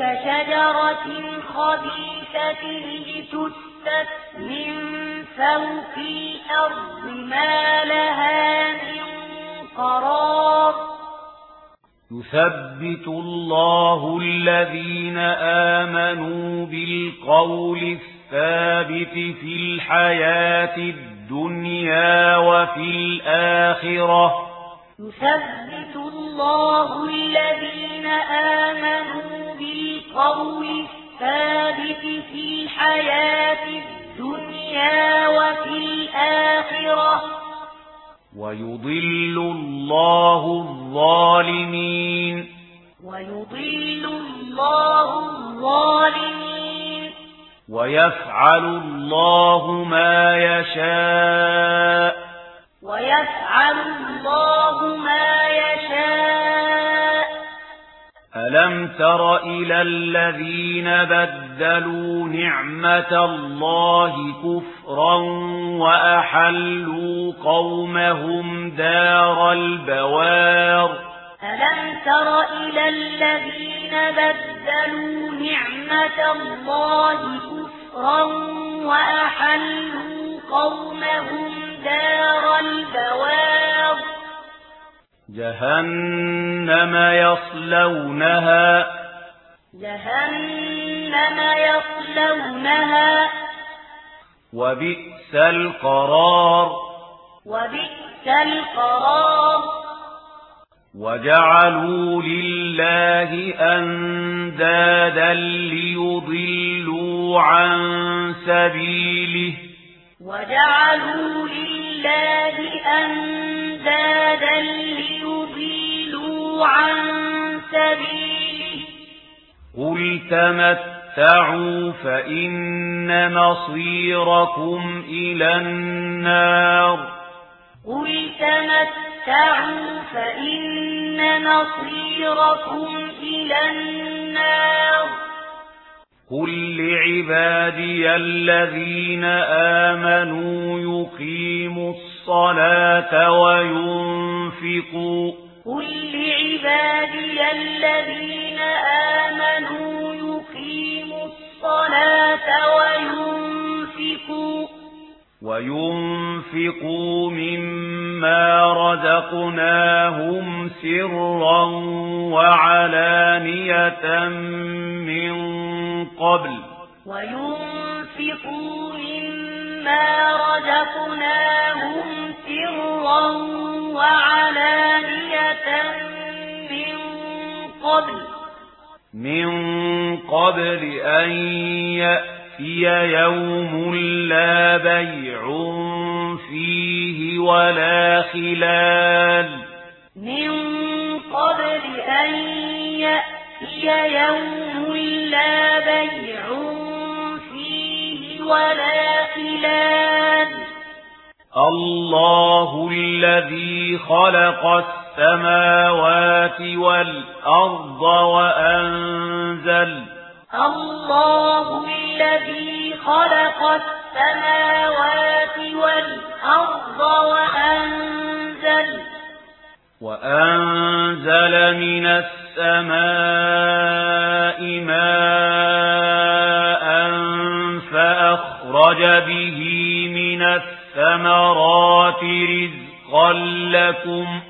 كشجرة خبيثة لتست من فوق الأرض ما لها من قرار. يثبت الله الذين آمنوا بالقول الثابت في الحياة الدنيا وفي الآخرة. يثبت الله الذين آمنوا في القول الثابت في الحياة الدنيا وفي الآخرة. ويضل الله الظالمين. ويضل الله الظالمين. ويفعل الله ما يشاء. ويفعل الله ما يشاء. ألم تر إلى الذين بدلوا نعمة الله كفرا وأحلوا قومهم دار البوار ألم تر إلى الذين بدلوا نعمة الله كفرا وأحلوا قومهم دار البوار جهنم يصلونها جهنم يصلونها وبئس القرار وبئس القرار وجعلوا لله أندادا ليضلوا عن سبيله وجعلوا لله أندادا عن سبيله. قل تمتعوا فإن مصيركم إلى النار. قل تمتعوا فإن مصيركم إلى النار. قل لعبادي الذين آمنوا يقيموا الصلاة وينفقوا لعبادي الذين آمنوا يقيموا الصلاة وينفقوا وينفقوا مما رزقناهم سرا وعلانية من قبل وينفقوا مما رزقناهم سرا من قبل أن يأتي يوم لا بيع فيه ولا خلال من قبل أن يأتي يوم لا بيع فيه ولا خلال الله الذي خلق السماوات والأرض وأنزل الله الذي خلق السماوات والأرض وأنزل وأنزل من السماء ماء فأخرج به من الثمرات رزقا لكم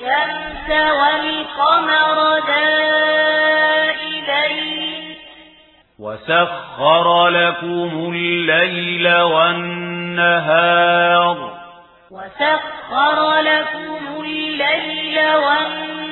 الشمس والقمر دائبين. وسخر لكم الليل والنهار. وسخر لكم الليل والنهار.